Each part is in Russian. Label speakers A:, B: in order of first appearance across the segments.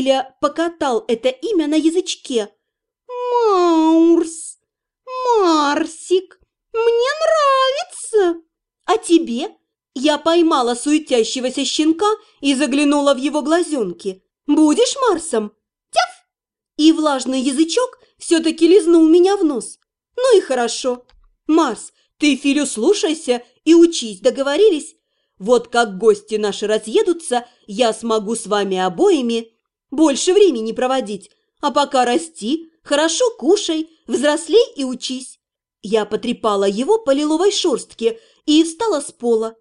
A: Филя покатал это имя на язычке. «Маурс! Марсик! Мне нравится! А тебе?» Я поймала суетящегося щенка и заглянула в его глазенки. «Будешь Марсом?» «Тяф!» И влажный язычок все-таки лизнул меня в нос. «Ну и хорошо. Марс, ты Филю слушайся и учись, договорились? Вот как гости наши разъедутся, я смогу с вами обоими больше времени проводить, а пока расти, хорошо кушай, взрослей и учись. Я потрепала его по лиловой шерстке и встала с пола.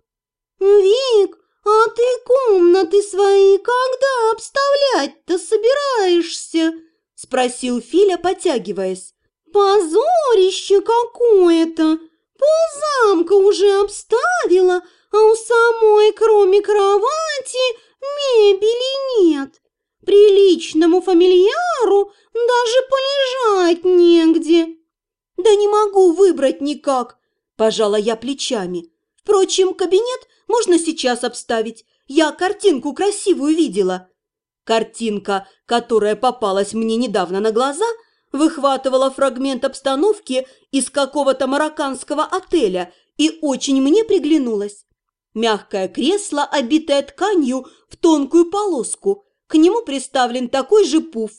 A: «Вик, а ты комнаты свои когда обставлять-то собираешься?» – спросил Филя, потягиваясь. «Позорище какое-то! Ползамка уже обставила, а у самой, кроме кровати, мебели нет. Приличному фамильяру даже полежать негде. Да не могу выбрать никак, пожала я плечами. Впрочем, кабинет можно сейчас обставить. Я картинку красивую видела. Картинка, которая попалась мне недавно на глаза, выхватывала фрагмент обстановки из какого-то марокканского отеля и очень мне приглянулась. Мягкое кресло, обитое тканью в тонкую полоску. К нему приставлен такой же пуф.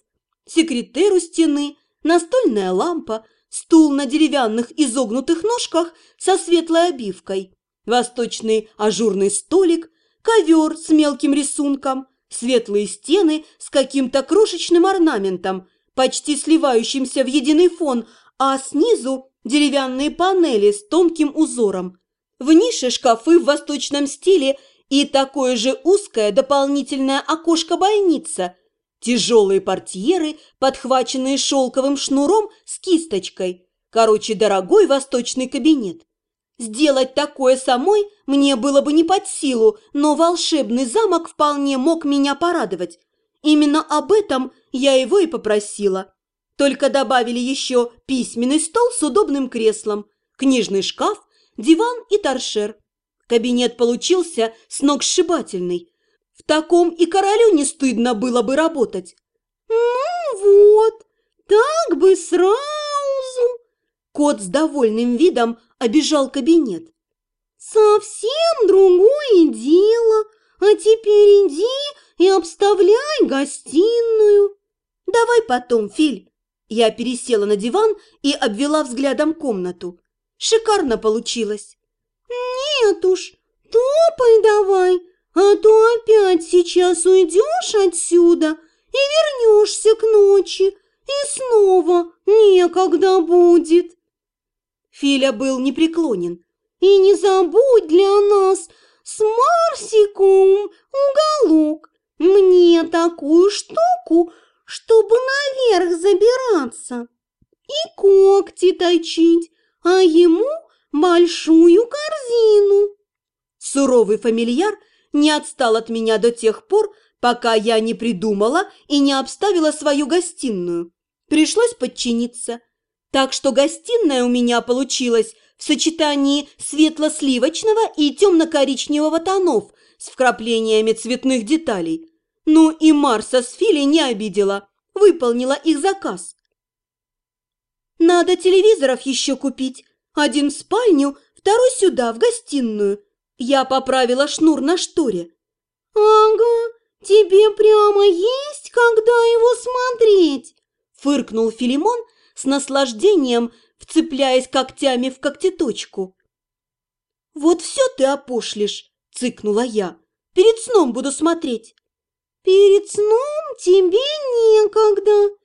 A: Секретер у стены, настольная лампа, стул на деревянных изогнутых ножках со светлой обивкой, восточный ажурный столик, ковер с мелким рисунком, светлые стены с каким-то крошечным орнаментом, почти сливающимся в единый фон, а снизу деревянные панели с тонким узором. В нише шкафы в восточном стиле и такое же узкое дополнительное окошко-бойница, тяжелые портьеры, подхваченные шелковым шнуром с кисточкой. Короче, дорогой восточный кабинет. Сделать такое самой мне было бы не под силу, но волшебный замок вполне мог меня порадовать. Именно об этом я его и попросила. Только добавили еще письменный стол с удобным креслом, книжный шкаф диван и торшер. Кабинет получился сногсшибательный. В таком и королю не стыдно было бы работать. «Ну вот, так бы сразу!» Кот с довольным видом обижал кабинет. «Совсем другое дело, а теперь иди и обставляй гостиную». «Давай потом, Филь». Я пересела на диван и обвела взглядом комнату. Шикарно получилось. Нет уж, топай давай, а то опять сейчас уйдешь отсюда и вернешься к ночи, и снова некогда будет. Филя был непреклонен. И не забудь для нас с Марсиком уголок. Мне такую штуку, чтобы наверх забираться. И когти точить, а ему большую корзину. Суровый фамильяр не отстал от меня до тех пор, пока я не придумала и не обставила свою гостиную. Пришлось подчиниться. Так что гостиная у меня получилась в сочетании светло-сливочного и темно-коричневого тонов с вкраплениями цветных деталей. Ну и Марса с Фили не обидела, выполнила их заказ. Надо телевизоров еще купить. Один в спальню, второй сюда, в гостиную. Я поправила шнур на шторе. Ага, тебе прямо есть, когда его смотреть? Фыркнул Филимон с наслаждением, вцепляясь когтями в когтеточку. «Вот все ты опошлишь!» – цыкнула я. «Перед сном буду смотреть». «Перед сном тебе некогда!»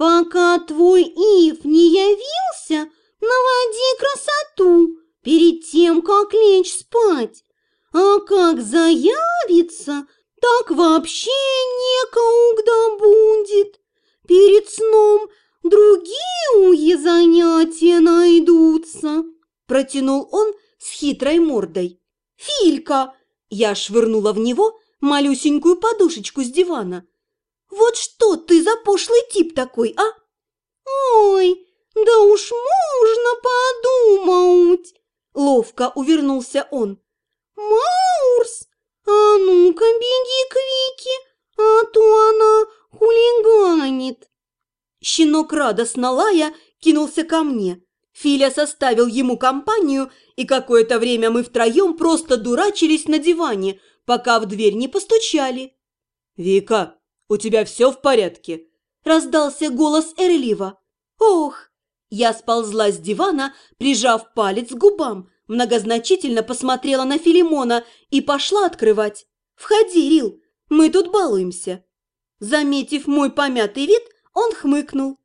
A: Пока твой Ив не явился, наводи красоту перед тем, как лечь спать. А как заявится, так вообще некогда будет. Перед сном другие занятия найдутся, протянул он с хитрой мордой. Филька! Я швырнула в него малюсенькую подушечку с дивана. Вот что ты за пошлый тип такой, а? Ой, да уж можно подумать. Ловко увернулся он. Маурс, а ну-ка беги к Вике, а то она щенок радостно лая кинулся ко мне. Филя составил ему компанию, и какое-то время мы втроем просто дурачились на диване, пока в дверь не постучали.
B: «Вика, у тебя все в порядке?»
A: – раздался голос Эрлива. «Ох!» Я сползла с дивана, прижав палец к губам, многозначительно посмотрела на Филимона и пошла открывать. «Входи, Рил, мы тут балуемся». Заметив мой помятый вид, он хмыкнул.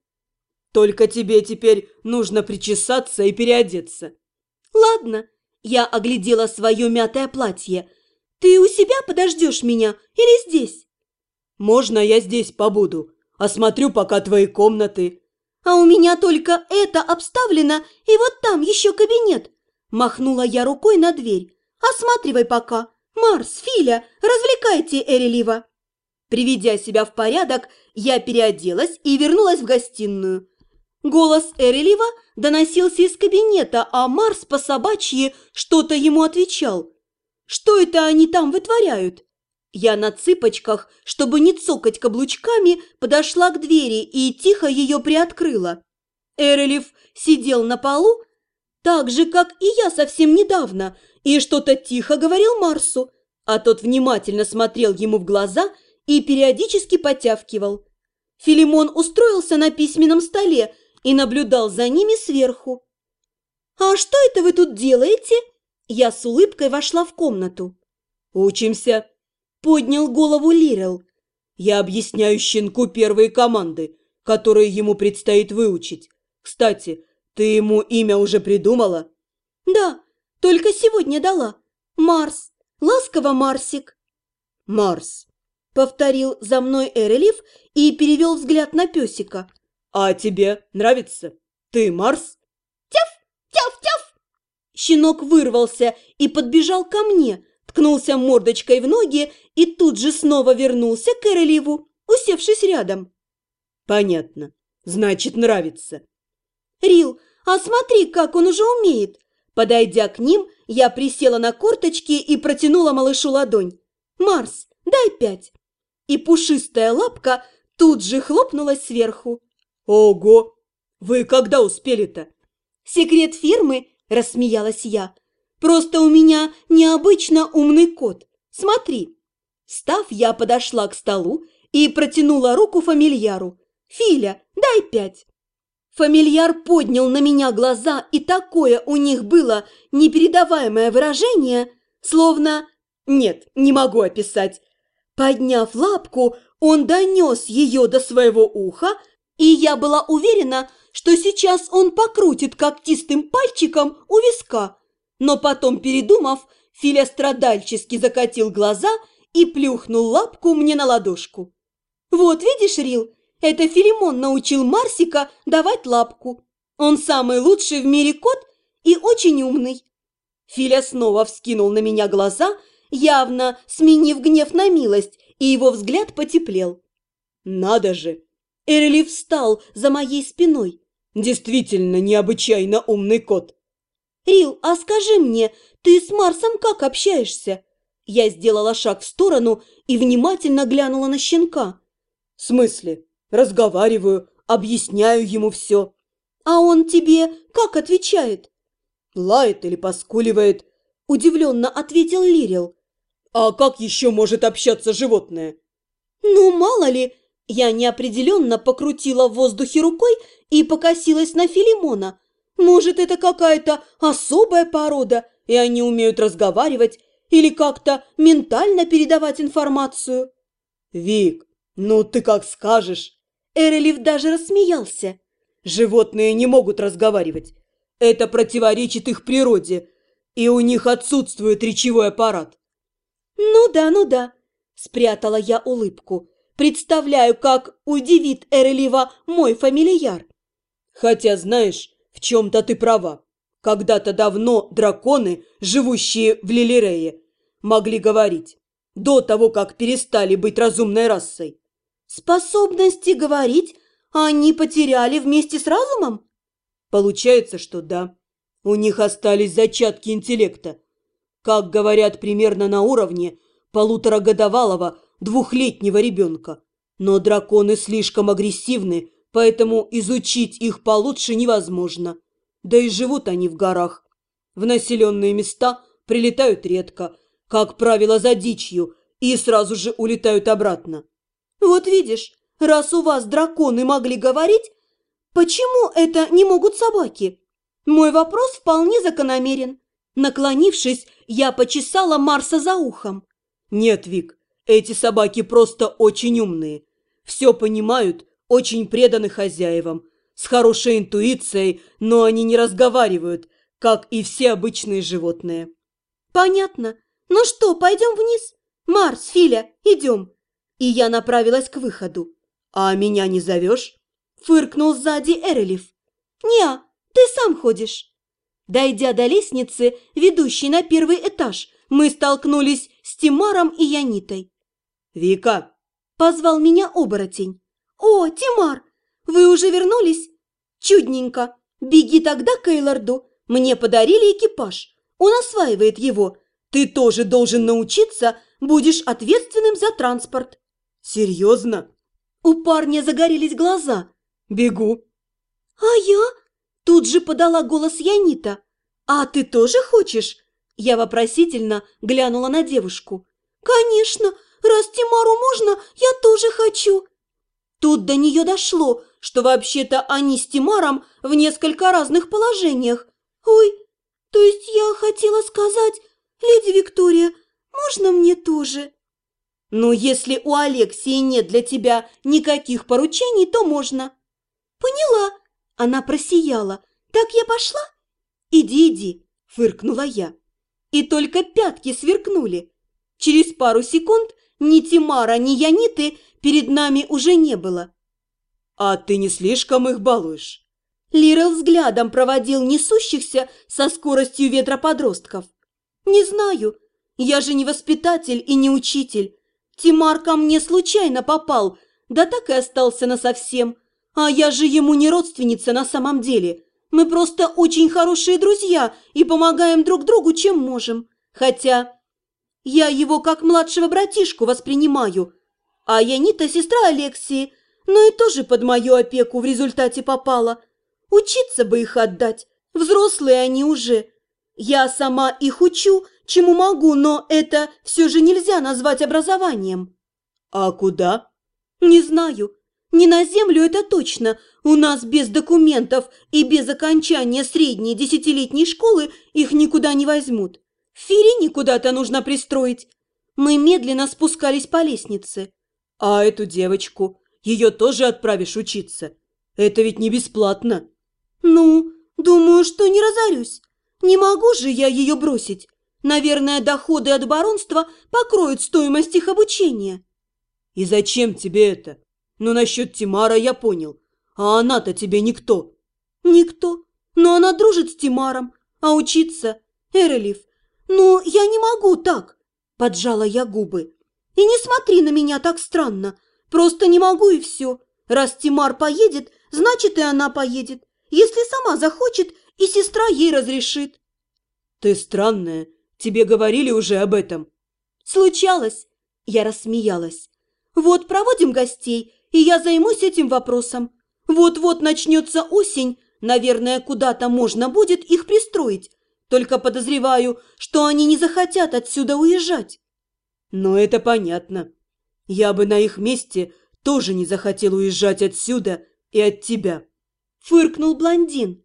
B: «Только тебе теперь нужно причесаться и переодеться».
A: «Ладно», – я оглядела свое мятое платье. «Ты у себя подождешь меня или здесь?»
B: «Можно я здесь побуду? Осмотрю пока твои комнаты».
A: «А у меня только это обставлено, и вот там еще кабинет!» Махнула я рукой на дверь. «Осматривай пока! Марс, Филя, развлекайте Эрелива!» Приведя себя в порядок, я переоделась и вернулась в гостиную. Голос Эрелива доносился из кабинета, а Марс по собачьи что-то ему отвечал. «Что это они там вытворяют?» Я на цыпочках, чтобы не цокать каблучками, подошла к двери и тихо ее приоткрыла. Эрелев сидел на полу, так же, как и я совсем недавно, и что-то тихо говорил Марсу, а тот внимательно смотрел ему в глаза и периодически потявкивал. Филимон устроился на письменном столе и наблюдал за ними сверху. «А что это вы тут делаете?» Я с улыбкой вошла в комнату.
B: «Учимся»,
A: поднял голову Лирел.
B: «Я объясняю щенку первые команды, которые ему предстоит выучить. Кстати, ты ему имя уже придумала?»
A: «Да, только сегодня дала. Марс. Ласково, Марсик».
B: «Марс», —
A: повторил за мной Эрелив и перевел взгляд на песика.
B: «А тебе нравится? Ты Марс?»
A: «Тяф! Тяф! Тяф!» Щенок вырвался и подбежал ко мне, ткнулся мордочкой в ноги и тут же снова вернулся к Эреливу, усевшись рядом.
B: «Понятно. Значит, нравится».
A: «Рил, а смотри, как он уже умеет!» Подойдя к ним, я присела на корточки и протянула малышу ладонь. «Марс, дай пять!» И пушистая лапка тут же хлопнулась сверху.
B: «Ого! Вы когда успели-то?»
A: «Секрет фирмы!» – рассмеялась я. Просто у меня необычно умный кот. Смотри. Став, я подошла к столу и протянула руку фамильяру. «Филя, дай пять!» Фамильяр поднял на меня глаза, и такое у них было непередаваемое выражение, словно... Нет, не могу описать. Подняв лапку, он донес ее до своего уха, и я была уверена, что сейчас он покрутит когтистым пальчиком у виска, но потом, передумав, Филя страдальчески закатил глаза и плюхнул лапку мне на ладошку. «Вот видишь, Рил, это Филимон научил Марсика давать лапку. Он самый лучший в мире кот и очень умный». Филя снова вскинул на меня глаза, явно сменив гнев на милость, и его взгляд потеплел.
B: «Надо же!»
A: Эрли встал за моей спиной.
B: «Действительно необычайно умный кот!»
A: «Рил, а скажи мне, ты с Марсом как общаешься?» Я сделала шаг в сторону и внимательно глянула на щенка.
B: «В смысле? Разговариваю, объясняю ему все».
A: «А он тебе как отвечает?»
B: «Лает или поскуливает», – удивленно ответил Лирил. «А как еще может общаться животное?»
A: «Ну, мало ли!» Я неопределенно покрутила в воздухе рукой и покосилась на Филимона – может, это какая-то особая порода, и они умеют разговаривать или как-то ментально передавать информацию?
B: Вик, ну ты как скажешь.
A: Эрелев даже рассмеялся.
B: Животные не могут разговаривать. Это противоречит их природе, и у них отсутствует речевой аппарат.
A: Ну да, ну да, спрятала я улыбку. Представляю, как удивит Эрелева мой фамильяр.
B: Хотя, знаешь, в чем-то ты права. Когда-то давно драконы, живущие в Лилирее, могли говорить, до того, как перестали быть разумной расой.
A: Способности говорить они потеряли вместе с разумом?
B: Получается, что да. У них остались зачатки интеллекта. Как говорят, примерно на уровне полуторагодовалого двухлетнего ребенка. Но драконы слишком агрессивны, поэтому изучить их получше невозможно. Да и живут они в горах. В населенные места прилетают редко, как правило, за дичью, и сразу же улетают обратно.
A: Вот видишь, раз у вас драконы могли говорить, почему это не могут собаки? Мой вопрос вполне закономерен. Наклонившись, я почесала Марса за ухом.
B: Нет, Вик, эти собаки просто очень умные. Все понимают, очень преданы хозяевам, с хорошей интуицией, но они не разговаривают, как и все обычные животные.
A: Понятно. Ну что, пойдем вниз? Марс, Филя, идем. И я направилась к выходу.
B: А меня не зовешь?
A: Фыркнул сзади Эрелев. Неа, ты сам ходишь. Дойдя до лестницы, ведущей на первый этаж, мы столкнулись с Тимаром и Янитой.
B: «Вика!»
A: – позвал меня оборотень. «О, Тимар, вы уже вернулись? Чудненько. Беги тогда к Эйларду. Мне подарили экипаж. Он осваивает его. Ты тоже должен научиться, будешь ответственным за транспорт».
B: «Серьезно?»
A: У парня загорелись глаза.
B: «Бегу».
A: «А я?» Тут же подала голос Янита. «А ты тоже хочешь?» Я вопросительно глянула на девушку. «Конечно! Раз Тимару можно, я тоже хочу!» Тут до нее дошло, что вообще-то они с Тимаром в несколько разных положениях. «Ой, то есть я хотела сказать, леди Виктория, можно мне тоже?» «Ну, если у Алексии нет для тебя никаких поручений, то можно». «Поняла», – она просияла. «Так я пошла?» «Иди, иди», – фыркнула я. И только пятки сверкнули. Через пару секунд ни Тимара, ни Яниты перед нами уже не было.
B: «А ты не слишком их балуешь?»
A: Лирел взглядом проводил несущихся со скоростью ветра подростков. «Не знаю. Я же не воспитатель и не учитель. Тимар ко мне случайно попал, да так и остался насовсем. А я же ему не родственница на самом деле. Мы просто очень хорошие друзья и помогаем друг другу, чем можем. Хотя я его как младшего братишку воспринимаю. А Янита сестра Алексии, но и тоже под мою опеку в результате попала. Учиться бы их отдать. Взрослые они уже. Я сама их учу, чему могу, но это все же нельзя назвать образованием.
B: А куда?
A: Не знаю. Не на землю это точно. У нас без документов и без окончания средней десятилетней школы их никуда не возьмут. Ферине куда-то нужно пристроить. Мы медленно спускались по лестнице.
B: А эту девочку, ее тоже отправишь учиться? Это ведь не бесплатно.
A: Ну, думаю, что не разорюсь. Не могу же я ее бросить. Наверное, доходы от баронства покроют стоимость их обучения.
B: И зачем тебе это? Ну, насчет Тимара я понял. А она-то тебе никто.
A: Никто. Но она дружит с Тимаром. А учиться? Эрелев, «Ну, я не могу так!» – поджала я губы. «И не смотри на меня так странно. Просто не могу и все. Раз Тимар поедет, значит и она поедет. Если сама захочет, и сестра ей разрешит».
B: «Ты странная. Тебе говорили уже об этом?»
A: «Случалось!» – я рассмеялась. «Вот проводим гостей, и я займусь этим вопросом. Вот-вот начнется осень, наверное, куда-то можно будет их пристроить, только подозреваю, что они не захотят отсюда уезжать.
B: Но это понятно. Я бы на их месте тоже не захотел уезжать отсюда и от тебя.
A: Фыркнул блондин.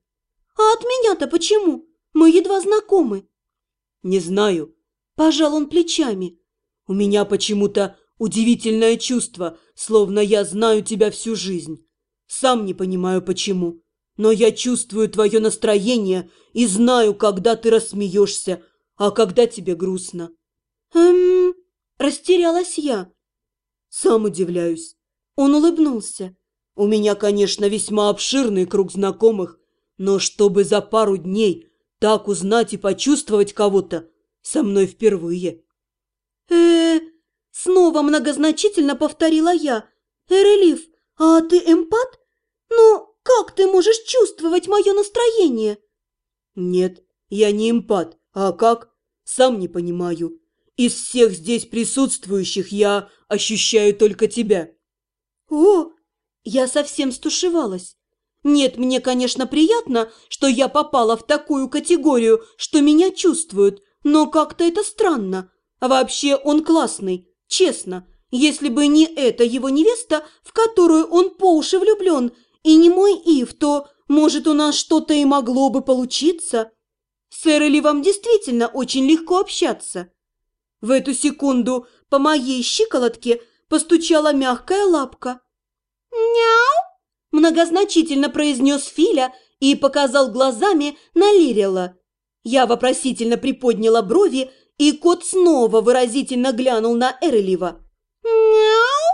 A: А от меня-то почему? Мы едва знакомы.
B: Не знаю.
A: Пожал он плечами.
B: У меня почему-то удивительное чувство, словно я знаю тебя всю жизнь. Сам не понимаю, почему но я чувствую твое настроение и знаю, когда ты рассмеешься, а когда тебе грустно».
A: «Эм...» – растерялась я.
B: «Сам удивляюсь».
A: Он улыбнулся.
B: «У меня, конечно, весьма обширный круг знакомых, но чтобы за пару дней так узнать и почувствовать кого-то, со мной впервые».
A: э снова многозначительно повторила я. «Эрелив, а ты эмпат? Ну, как ты можешь чувствовать мое настроение?»
B: «Нет, я не эмпат. А как? Сам не понимаю. Из всех здесь присутствующих я ощущаю только тебя».
A: «О, Я совсем стушевалась. Нет, мне, конечно, приятно, что я попала в такую категорию, что меня чувствуют, но как-то это странно. Вообще он классный, честно. Если бы не эта его невеста, в которую он по уши влюблен, и не мой Ив, то, может, у нас что-то и могло бы получиться. С Эроли вам действительно очень легко общаться. В эту секунду по моей щиколотке постучала мягкая лапка. «Мяу!» – многозначительно произнес Филя и показал глазами на Лирила. Я вопросительно приподняла брови, и кот снова выразительно глянул на Эрелива. «Мяу!»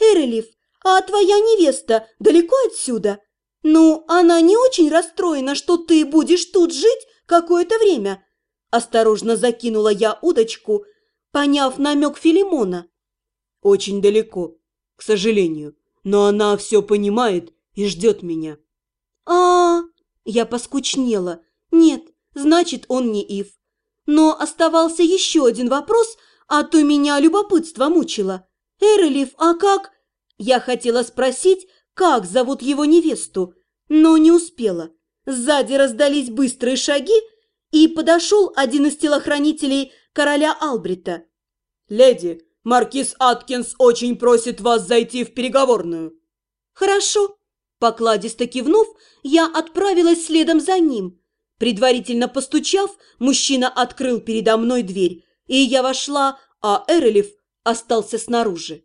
A: «Эрелив, а твоя невеста далеко отсюда? Ну, она не очень расстроена, что ты будешь тут жить какое-то время?» Осторожно закинула я удочку, поняв намек Филимона.
B: «Очень далеко, к сожалению, но она все понимает и ждет меня».
A: А, -а, -а я поскучнела. Нет, значит, он не Ив. Но оставался еще один вопрос, а то меня любопытство мучило. Эрелев, а как? Я хотела спросить, как зовут его невесту, но не успела. Сзади раздались быстрые шаги, и подошел один из телохранителей короля Албрита.
B: «Леди, маркиз Аткинс очень просит вас зайти в переговорную».
A: «Хорошо». Покладисто кивнув, я отправилась следом за ним. Предварительно постучав, мужчина открыл передо мной дверь, и я вошла, а Эрелев остался снаружи.